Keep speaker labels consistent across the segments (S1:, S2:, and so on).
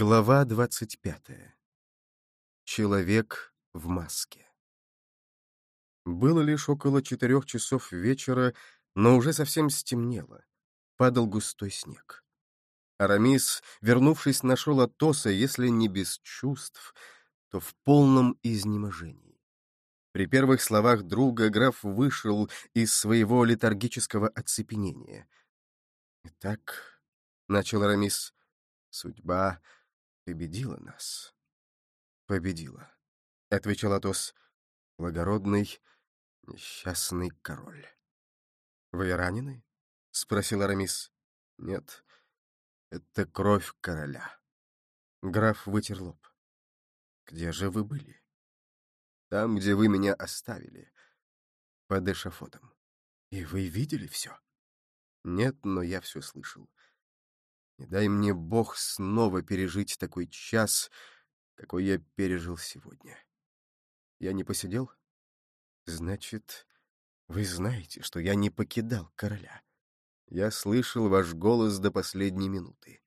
S1: Глава двадцать пятая. Человек в маске. Было лишь около четырех часов вечера, но уже совсем стемнело. Падал густой снег. Арамис, вернувшись, нашел Атоса, если не без чувств, то в полном изнеможении. При первых словах друга граф вышел из своего летаргического оцепенения. «Итак», — начал Арамис, — «судьба...» победила нас. Победила, — отвечал Атос, — благородный, несчастный король. Вы ранены? — спросил Арамис. Нет, это кровь короля. Граф вытер лоб. Где же вы были? Там, где вы меня оставили, под эшафотом. И вы видели все? Нет, но я все слышал. Не дай мне Бог снова пережить такой час, какой я пережил сегодня. Я не посидел? Значит, вы знаете, что я не покидал короля. Я слышал ваш голос до последней минуты.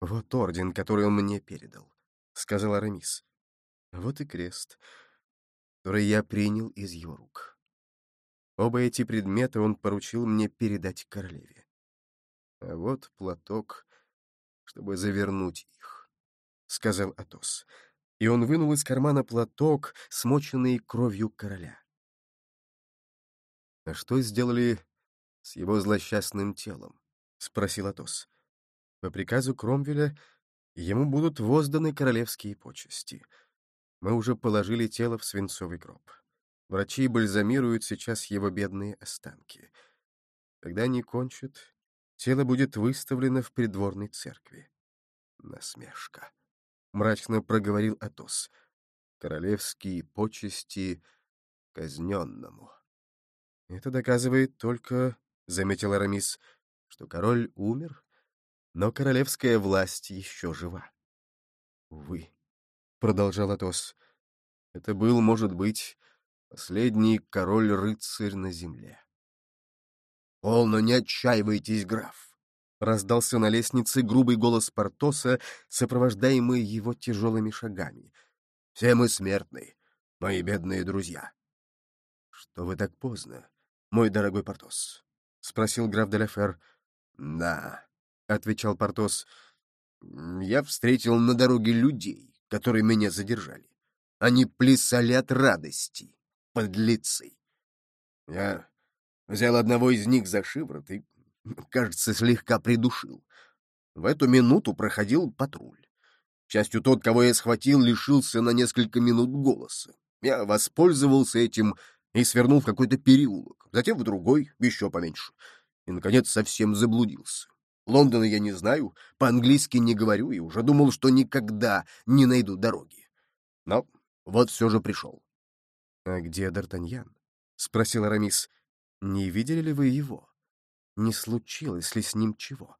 S1: Вот орден, который он мне передал, — сказал Арамис. Вот и крест, который я принял из его рук. Оба эти предмета он поручил мне передать королеве. А вот платок, чтобы завернуть их, — сказал Атос. И он вынул из кармана платок, смоченный кровью короля. «А что сделали с его злосчастным телом?» — спросил Атос. «По приказу Кромвеля ему будут возданы королевские почести. Мы уже положили тело в свинцовый гроб. Врачи бальзамируют сейчас его бедные останки. Когда они кончат, Тело будет выставлено в придворной церкви. Насмешка. Мрачно проговорил Атос. Королевские почести казненному. Это доказывает только, — заметил Арамис, — что король умер, но королевская власть еще жива. Увы, — продолжал Атос, — это был, может быть, последний король-рыцарь на земле. — Полно не отчаивайтесь, граф! — раздался на лестнице грубый голос Портоса, сопровождаемый его тяжелыми шагами. — Все мы смертны, мои бедные друзья. — Что вы так поздно, мой дорогой Портос? — спросил граф Деляфер. — Да, — отвечал Портос. — Я встретил на дороге людей, которые меня задержали. Они плясали от радости, подлецы. Я Взял одного из них за шиворот и, кажется, слегка придушил. В эту минуту проходил патруль. К счастью, тот, кого я схватил, лишился на несколько минут голоса. Я воспользовался этим и свернул в какой-то переулок, затем в другой, еще поменьше, и, наконец, совсем заблудился. Лондона я не знаю, по-английски не говорю и уже думал, что никогда не найду дороги. Но вот все же пришел. — А где Д'Артаньян? — спросил Арамис. Не видели ли вы его? Не случилось ли с ним чего?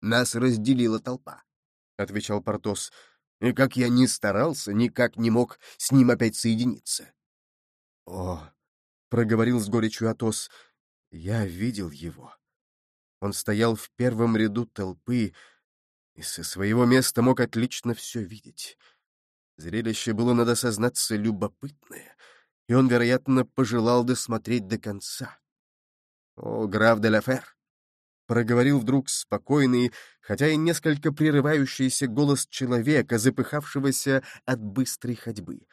S1: Нас разделила толпа, — отвечал Портос, — и как я ни старался, никак не мог с ним опять соединиться. — О, — проговорил с горечью Атос, — я видел его. Он стоял в первом ряду толпы и со своего места мог отлично все видеть. Зрелище было, надо сознаться, любопытное, и он, вероятно, пожелал досмотреть до конца. «О, граф де Лафер!» — проговорил вдруг спокойный, хотя и несколько прерывающийся голос человека, запыхавшегося от быстрой ходьбы.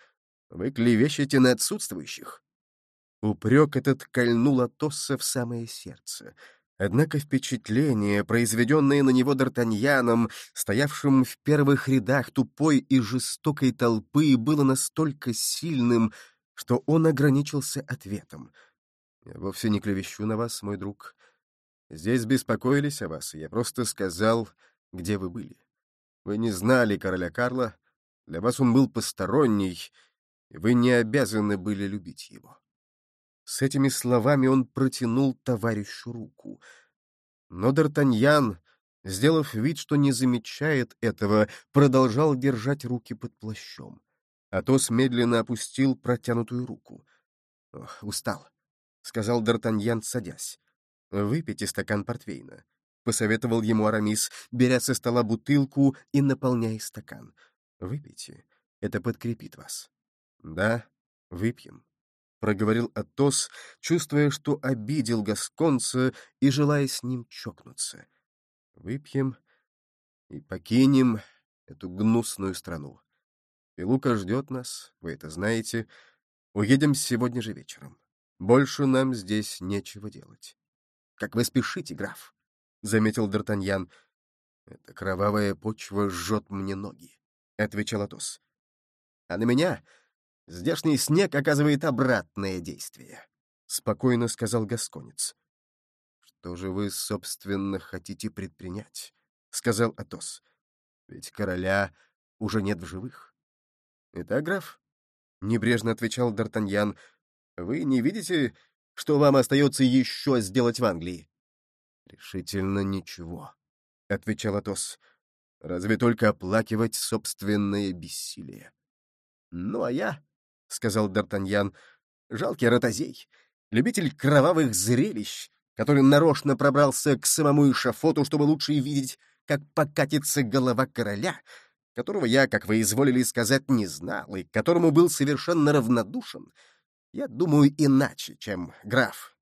S1: «Вы клевещете на отсутствующих?» Упрек этот кольнул Атосса в самое сердце. Однако впечатление, произведенное на него Д'Артаньяном, стоявшим в первых рядах тупой и жестокой толпы, было настолько сильным, что он ограничился ответом — я вовсе не клевещу на вас, мой друг. Здесь беспокоились о вас, и я просто сказал, где вы были. Вы не знали короля Карла, для вас он был посторонний, и вы не обязаны были любить его. С этими словами он протянул товарищу руку. Но Д'Артаньян, сделав вид, что не замечает этого, продолжал держать руки под плащом. Атос медленно опустил протянутую руку. Ох, устал. — сказал Д'Артаньян, садясь. «Выпейте стакан портвейна. — посоветовал ему Арамис, беря со стола бутылку и наполняя стакан. «Выпейте, это подкрепит вас». «Да, выпьем», — проговорил Атос, чувствуя, что обидел Гасконца и желая с ним чокнуться. «Выпьем и покинем эту гнусную страну. Пилука ждет нас, вы это знаете. Уедем сегодня же вечером. Больше нам здесь нечего делать». «Как вы спешите, граф!» — заметил Д'Артаньян. «Эта кровавая почва жжет мне ноги», — отвечал Атос. «А на меня здешний снег оказывает обратное действие», — спокойно сказал Гасконец. «Что же вы, собственно, хотите предпринять?» — сказал Атос. «Ведь короля уже нет в живых». «Итак, граф?» — небрежно отвечал Д'Артаньян. «Вы не видите, что вам остается еще сделать в Англии?» «Решительно ничего», — отвечал Атос. «Разве только оплакивать собственное бессилие». «Ну, а я», — сказал Д'Артаньян, — «жалкий ротозей, любитель кровавых зрелищ, который нарочно пробрался к самому эшафоту, чтобы лучше видеть, как покатится голова короля, которого я, как вы изволили сказать, не знал и которому был совершенно равнодушен, я думаю иначе, чем граф,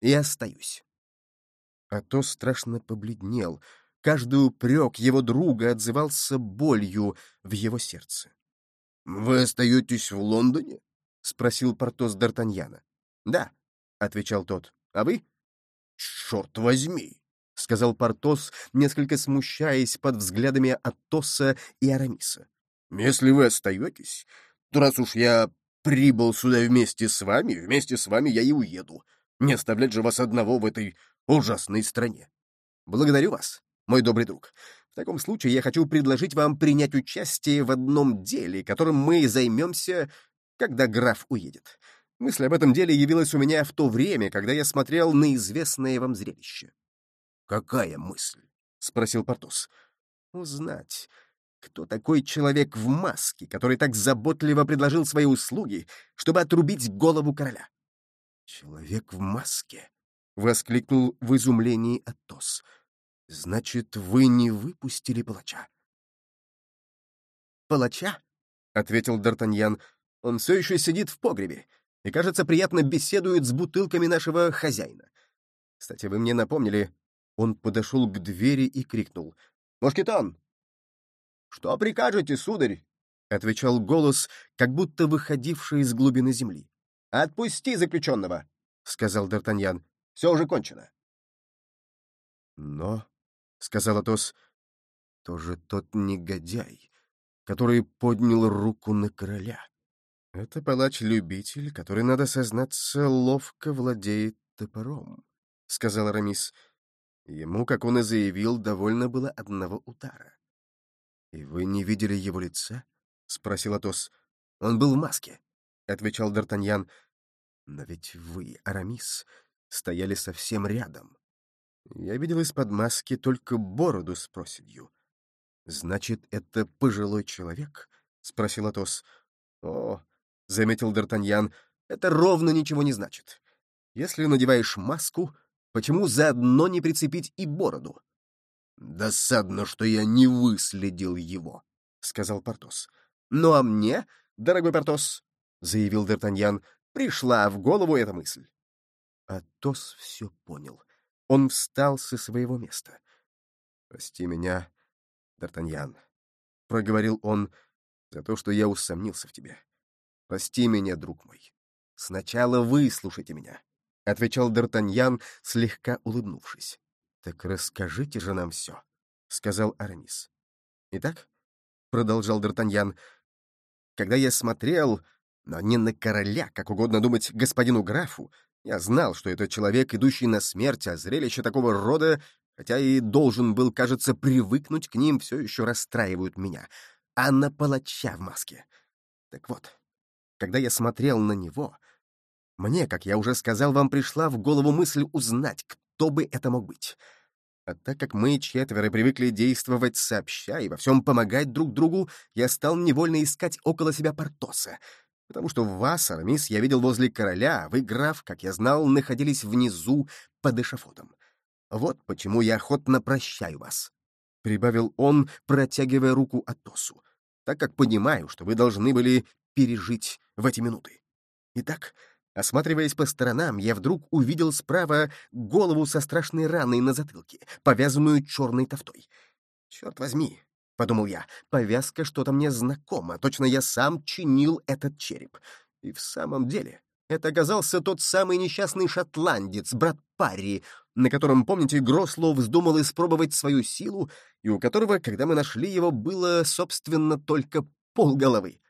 S1: и остаюсь. А то страшно побледнел. Каждый упрек его друга отзывался болью в его сердце. — Вы остаетесь в Лондоне? — спросил Портос Д'Артаньяна. — Да, — отвечал тот. — А вы? — Черт возьми! — сказал Портос, несколько смущаясь под взглядами Атоса и Арамиса. — Если вы остаетесь, то раз уж я прибыл сюда вместе с вами, вместе с вами я и уеду. Не оставлять же вас одного в этой ужасной стране. Благодарю вас, мой добрый друг. В таком случае я хочу предложить вам принять участие в одном деле, которым мы займемся, когда граф уедет. Мысль об этом деле явилась у меня в то время, когда я смотрел на известное вам зрелище. — Какая мысль? — спросил Портос. — Узнать, кто такой человек в маске, который так заботливо предложил свои услуги, чтобы отрубить голову короля. — Человек в маске? — воскликнул в изумлении Атос. — Значит, вы не выпустили палача? — Палача? — ответил Д'Артаньян. — Он все еще сидит в погребе и, кажется, приятно беседует с бутылками нашего хозяина. Кстати, вы мне напомнили... Он подошел к двери и крикнул. «Мушкетон, «Что прикажете, сударь?» — отвечал голос, как будто выходивший из глубины земли. «Отпусти заключенного!» — сказал Д'Артаньян. «Все уже кончено». «Но», — сказал Атос, — «тоже тот негодяй, который поднял руку на короля. Это палач-любитель, который, надо сознаться, ловко владеет топором», — сказал Арамис. Ему, как он и заявил, довольно было одного удара. «И вы не видели его лица?» — спросил Атос. «Он был в маске», — отвечал Д'Артаньян. «Но ведь вы, Арамис, стояли совсем рядом. Я видел из-под маски только бороду с проседью». «Значит, это пожилой человек?» — спросил Атос. «О», — заметил Д'Артаньян, — «это ровно ничего не значит. Если надеваешь маску, почему заодно не прицепить и бороду?» «Досадно, что я не выследил его», — сказал Портос. «Ну а мне, дорогой Портос», — заявил Д'Артаньян, — пришла в голову эта мысль. Атос все понял. Он встал со своего места. «Прости меня, Д'Артаньян», — проговорил он, — «за то, что я усомнился в тебе. Прости меня, друг мой. Сначала выслушайте меня», — отвечал Д'Артаньян, слегка улыбнувшись. «Так расскажите же нам все», — сказал Арамис. «Итак», — продолжал Д'Артаньян, — «когда я смотрел, но не на короля, как угодно думать господину графу, я знал, что это человек, идущий на смерть, а зрелище такого рода, хотя и должен был, кажется, привыкнуть к ним, все еще расстраивают меня, а на палача в маске. Так вот, когда я смотрел на него, мне, как я уже сказал, вам пришла в голову мысль узнать, кто бы это мог быть. А так как мы четверо привыкли действовать сообща и во всем помогать друг другу, я стал невольно искать около себя Портоса, потому что вас, Арамис, я видел возле короля, а вы, граф, как я знал, находились внизу под эшафотом. Вот почему я охотно прощаю вас», — прибавил он, протягивая руку Атосу, «так как понимаю, что вы должны были пережить в эти минуты. Итак, осматриваясь по сторонам, я вдруг увидел справа голову со страшной раной на затылке, повязанную черной тофтой. Черт возьми, — подумал я, — повязка что-то мне знакома, точно я сам чинил этот череп. И в самом деле это оказался тот самый несчастный шотландец, брат Парри, на котором, помните, Грослоу вздумал испробовать свою силу, и у которого, когда мы нашли его, было, собственно, только полголовы.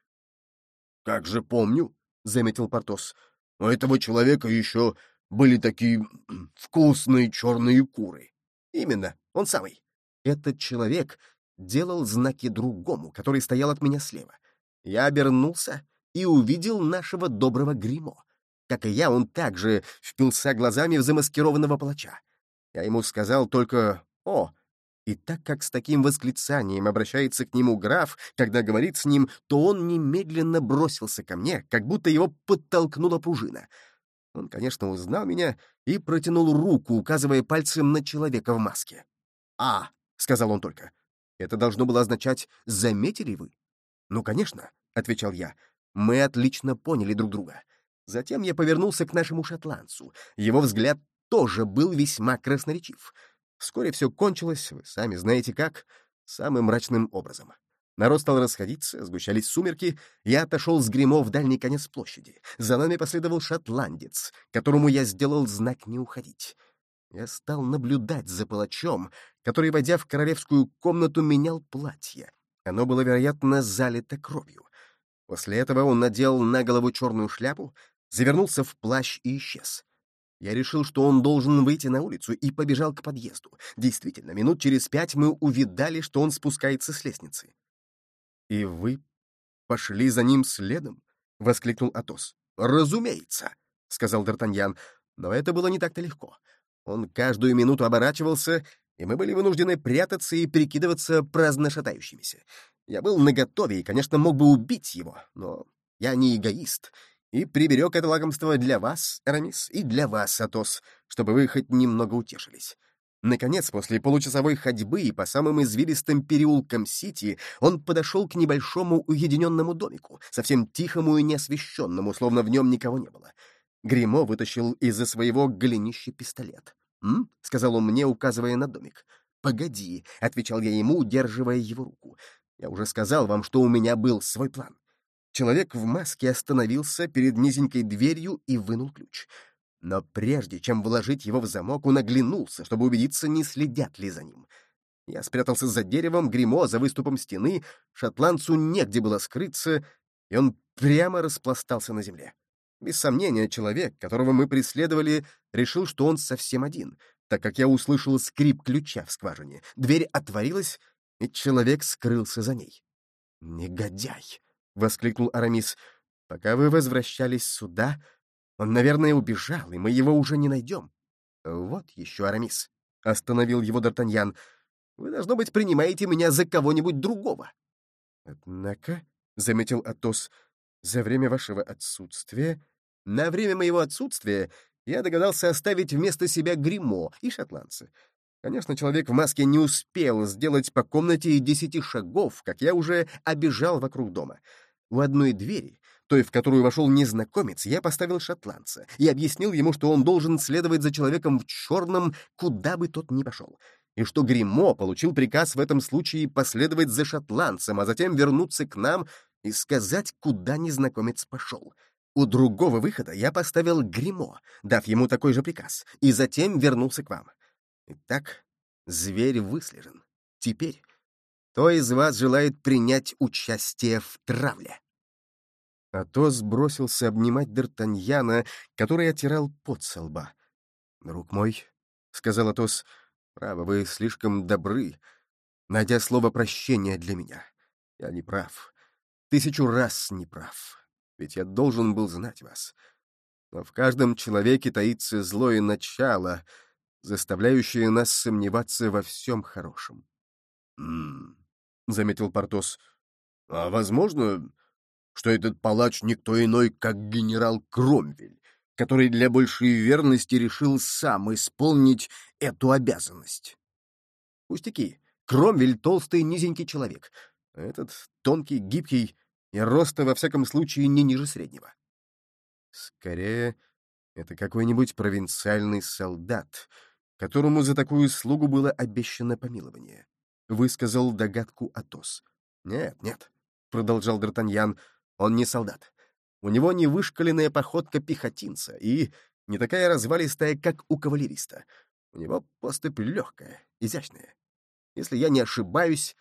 S2: «Как же помню», — заметил Портос. «У этого человека еще были такие вкусные черные куры».
S1: «Именно, он самый. Этот человек делал знаки другому, который стоял от меня слева. Я обернулся и увидел нашего доброго гримо как и я, он также впился глазами в замаскированного палача. Я ему сказал только «О!» И так как с таким восклицанием обращается к нему граф, когда говорит с ним, то он немедленно бросился ко мне, как будто его подтолкнула пружина. Он, конечно, узнал меня и протянул руку, указывая пальцем на человека в маске. «А!» — сказал он только. «Это должно было означать «заметили вы?» «Ну, конечно», — отвечал я. «Мы отлично поняли друг друга. Затем я повернулся к нашему шотландцу. Его взгляд тоже был весьма красноречив. Вскоре все кончилось, вы сами знаете как, самым мрачным образом. Народ стал расходиться, сгущались сумерки, я отошел с гримо в дальний конец площади. За нами последовал шотландец, которому я сделал знак не уходить. Я стал наблюдать за палачом, который, войдя в королевскую комнату, менял платье. Оно было, вероятно, залито кровью. После этого он надел на голову черную шляпу, завернулся в плащ и исчез. Я решил, что он должен выйти на улицу, и побежал к подъезду. Действительно, минут через пять мы увидали, что он спускается с лестницы. «И вы пошли за ним следом?» — воскликнул Атос. «Разумеется», — сказал Д'Артаньян, но это было не так-то легко. Он каждую минуту оборачивался, и мы были вынуждены прятаться и прикидываться праздно шатающимися. Я был наготове и, конечно, мог бы убить его, но я не эгоист и приберег это лакомство для вас, Арамис, и для вас, Атос, чтобы вы хоть немного утешились. Наконец, после получасовой ходьбы и по самым извилистым переулкам Сити, он подошел к небольшому уединенному домику, совсем тихому и неосвещенному, словно в нем никого не было. Гримо вытащил из-за своего голенища пистолет. «М?» — сказал он мне, указывая на домик. «Погоди», — отвечал я ему, удерживая его руку. «Я уже сказал вам, что у меня был свой план. Человек в маске остановился перед низенькой дверью и вынул ключ. Но прежде чем вложить его в замок, он оглянулся, чтобы убедиться, не следят ли за ним. Я спрятался за деревом, гримо за выступом стены, шотландцу негде было скрыться, и он прямо распластался на земле. Без сомнения, человек, которого мы преследовали, решил, что он совсем один, так как я услышал скрип ключа в скважине. Дверь отворилась, и человек скрылся за ней. Негодяй! — воскликнул Арамис. «Пока вы возвращались сюда, он, наверное, убежал, и мы его уже не найдем». «Вот еще, Арамис», — остановил его Д'Артаньян. «Вы, должно быть, принимаете меня за кого-нибудь другого». «Однако», — заметил Атос, — «за время вашего отсутствия...» «На время моего отсутствия я догадался оставить вместо себя гримо и шотландца. Конечно, человек в маске не успел сделать по комнате и десяти шагов, как я уже обежал вокруг дома. У одной двери, той, в которую вошел незнакомец, я поставил шотландца и объяснил ему, что он должен следовать за человеком в черном, куда бы тот ни пошел, и что Гримо получил приказ в этом случае последовать за шотландцем, а затем вернуться к нам и сказать, куда незнакомец пошел. У другого выхода я поставил Гримо, дав ему такой же приказ, и затем вернулся к вам. Итак, зверь выслежен. Теперь кто из вас желает принять участие в травле?» Атос бросился обнимать Д'Артаньяна, который отирал пот со лба. «Друг мой», — сказал Атос, — «право, вы слишком добры, найдя слово прощения для меня. Я не прав. Тысячу раз не прав. Ведь я должен был знать вас. Но в каждом человеке таится злое начало — заставляющие нас сомневаться во всем хорошем.
S2: «М -м, заметил Портос. «А возможно, что этот палач никто иной, как генерал Кромвель, который для большей верности решил сам исполнить эту обязанность.
S1: Пустяки. Кромвель — толстый, низенький человек. Этот тонкий, гибкий и роста, во всяком случае, не ниже среднего. Скорее, это какой-нибудь провинциальный солдат, которому за такую слугу было обещано помилование. Высказал догадку Атос. «Нет, нет», — продолжал Д'Артаньян, — «он не солдат. У него не походка пехотинца и не такая развалистая, как у кавалериста. У него поступь легкая, изящная. Если я не ошибаюсь,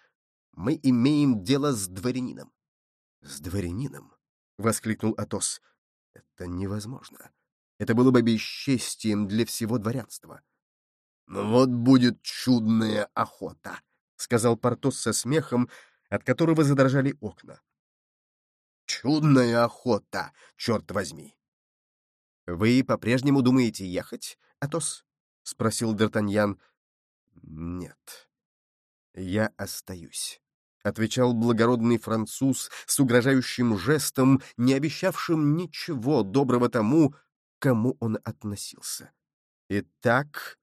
S1: мы имеем дело с дворянином. — С дворянином? — воскликнул Атос. — Это невозможно. Это было бы бесчестием для всего дворянства.
S2: — вот будет чудная охота, — сказал Портос со смехом, от которого задрожали окна. — Чудная охота, черт возьми!
S1: — Вы по-прежнему думаете ехать, Атос? — спросил Д'Артаньян. — Нет, я остаюсь. — отвечал благородный француз с угрожающим жестом, не обещавшим ничего доброго тому, кому он относился. «Итак,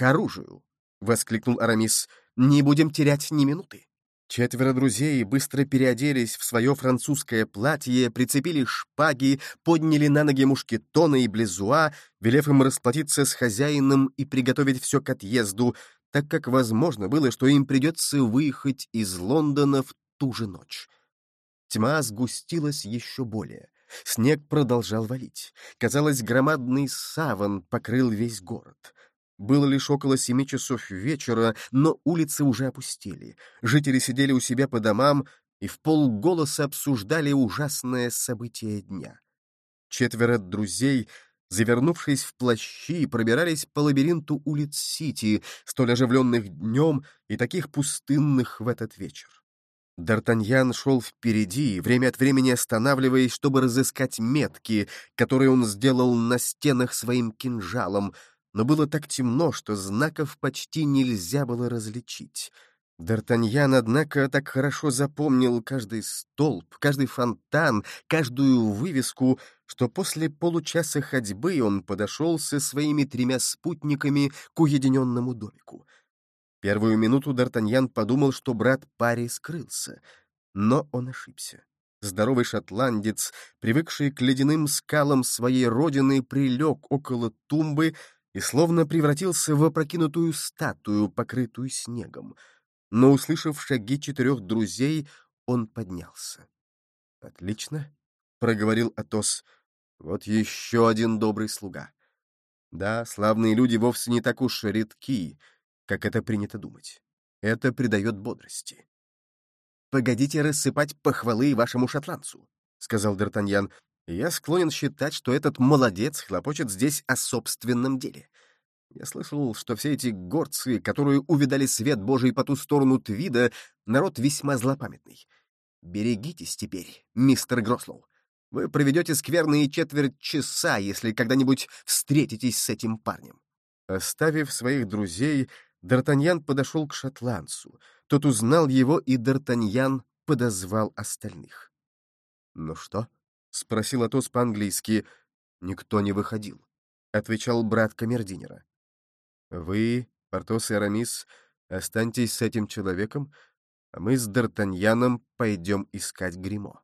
S1: к оружию!» — воскликнул Арамис. «Не будем терять ни минуты». Четверо друзей быстро переоделись в свое французское платье, прицепили шпаги, подняли на ноги мушкетона и близуа, велев им расплатиться с хозяином и приготовить все к отъезду, так как возможно было, что им придется выехать из Лондона в ту же ночь. Тьма сгустилась еще более. Снег продолжал валить. Казалось, громадный саван покрыл весь город. Было лишь около семи часов вечера, но улицы уже опустели. Жители сидели у себя по домам и в полголоса обсуждали ужасное событие дня. Четверо друзей завернувшись в плащи, пробирались по лабиринту улиц Сити, столь оживленных днем и таких пустынных в этот вечер. Д'Артаньян шел впереди, время от времени останавливаясь, чтобы разыскать метки, которые он сделал на стенах своим кинжалом, но было так темно, что знаков почти нельзя было различить. Д'Артаньян, однако, так хорошо запомнил каждый столб, каждый фонтан, каждую вывеску, что после получаса ходьбы он подошел со своими тремя спутниками к уединенному домику. Первую минуту Д'Артаньян подумал, что брат Пари скрылся, но он ошибся. Здоровый шотландец, привыкший к ледяным скалам своей родины, прилег около тумбы и словно превратился в опрокинутую статую, покрытую снегом — но, услышав шаги четырех друзей, он поднялся. «Отлично», — проговорил Атос, — «вот еще один добрый слуга. Да, славные люди вовсе не так уж редки, как это принято думать. Это придает бодрости». «Погодите рассыпать похвалы вашему шотландцу», — сказал Д'Артаньян. «Я склонен считать, что этот молодец хлопочет здесь о собственном деле. Я слышал, что все эти горцы, которые увидали свет Божий по ту сторону Твида, народ весьма злопамятный. Берегитесь теперь, мистер Грослоу. Вы проведете скверные четверть часа, если когда-нибудь встретитесь с этим парнем. Оставив своих друзей, Д'Артаньян подошел к шотландцу. Тот узнал его, и Д'Артаньян подозвал остальных. «Ну что?» — спросил Атос по-английски. «Никто не выходил», — отвечал брат камердинера. Вы, Портос и Арамис, останьтесь с этим человеком, а мы с Д'Артаньяном пойдем искать Гримо.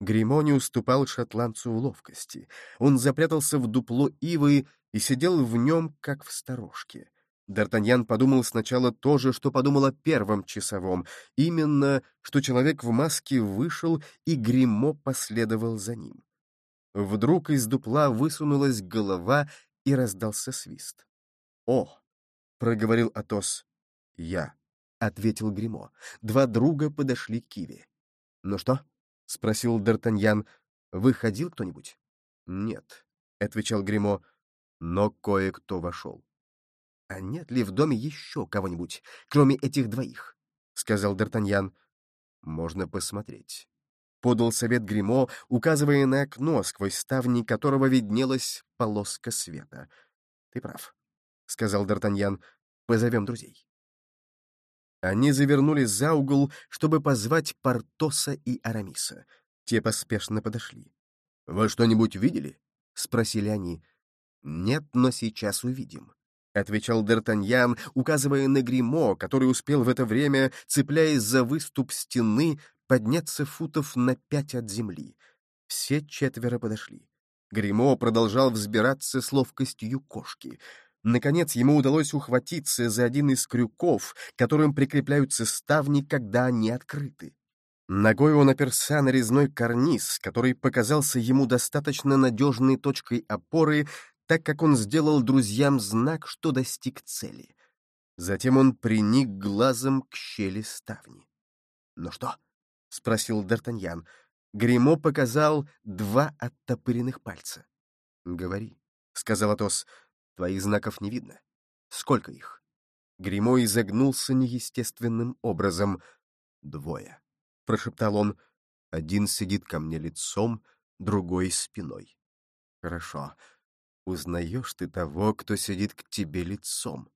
S1: Гримо не уступал шотландцу в ловкости. Он запрятался в дупло ивы и сидел в нем, как в сторожке. Д'Артаньян подумал сначала то же, что подумал о первом часовом, именно, что человек в маске вышел, и Гримо последовал за ним. Вдруг из дупла высунулась голова, и раздался свист. «О!» — проговорил Атос. «Я», — ответил Гримо. Два друга подошли к Киве. «Ну что?» — спросил Д'Артаньян. «Выходил кто-нибудь?» «Нет», — отвечал Гримо, но кое-кто вошел. «А нет ли в доме еще кого-нибудь, кроме этих двоих?» — сказал Д'Артаньян. «Можно посмотреть». Подал совет Гримо, указывая на окно, сквозь ставни которого виднелась полоска света. «Ты прав. — сказал Д'Артаньян. — Позовем друзей. Они завернули за угол, чтобы позвать Портоса и Арамиса. Те поспешно подошли. — Вы что-нибудь видели? — спросили они. «Нет, но сейчас увидим», — отвечал Д'Артаньян, указывая на гримо который успел в это время, цепляясь за выступ стены, подняться футов на пять от земли. Все четверо подошли. Гримо продолжал взбираться с ловкостью кошки. Наконец ему удалось ухватиться за один из крюков, которым прикрепляются ставни, когда они открыты. Ногой он оперся на резной карниз, который показался ему достаточно надежной точкой опоры, так как он сделал друзьям знак, что достиг цели. Затем он приник глазом к щели ставни. «Ну что?» — спросил Д'Артаньян. Гримо показал два оттопыренных пальца. «Говори», — сказал Атос. «Твоих знаков не видно. Сколько их?» Гримо изогнулся неестественным образом. «Двое», — прошептал он. «Один сидит ко мне лицом, другой — спиной». «Хорошо. Узнаешь ты того, кто сидит к тебе лицом?»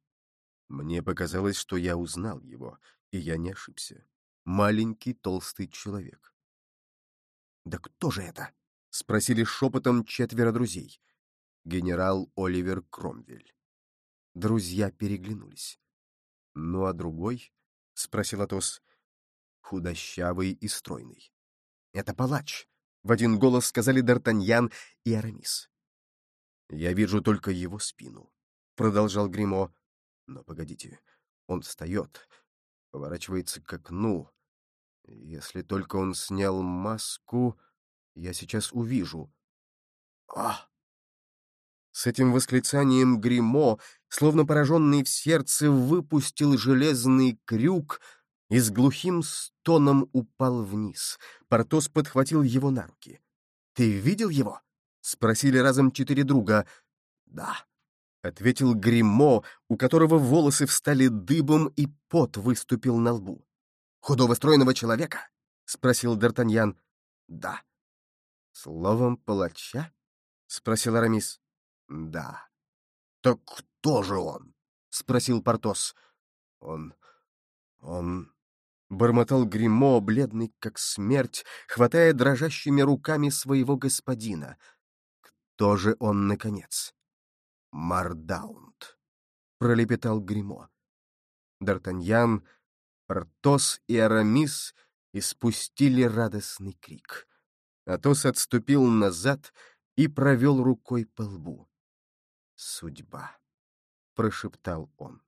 S1: Мне показалось, что я узнал его, и я не ошибся. Маленький толстый человек. «Да кто же это?» — спросили шепотом четверо друзей. Генерал Оливер Кромвель. Друзья переглянулись. «Ну а другой?» — спросил Атос. «Худощавый и стройный». «Это палач», — в один голос сказали Д'Артаньян и Арамис. «Я вижу только его спину», — продолжал Гримо. «Но погодите, он встает, поворачивается к окну, если только он снял маску, я сейчас увижу. А! С этим восклицанием гримо словно пораженный в сердце, выпустил железный крюк и с глухим стоном упал вниз. Портос подхватил его на руки. «Ты видел его?» — спросили разом четыре друга. «Да», — ответил гримо у которого волосы встали дыбом и пот выступил на лбу худого стройного человека?» — спросил Д'Артаньян. «Да». «Словом палача?» — спросил Арамис. «Да». «Так кто же он?» — спросил Портос. «Он... он...» — бормотал Гримо, бледный как смерть, хватая дрожащими руками своего господина. «Кто же он, наконец?» «Мардаунд», — пролепетал Гримо. Д'Артаньян Портос и Арамис испустили радостный крик. Атос отступил назад и провел рукой по лбу. «Судьба», — прошептал он.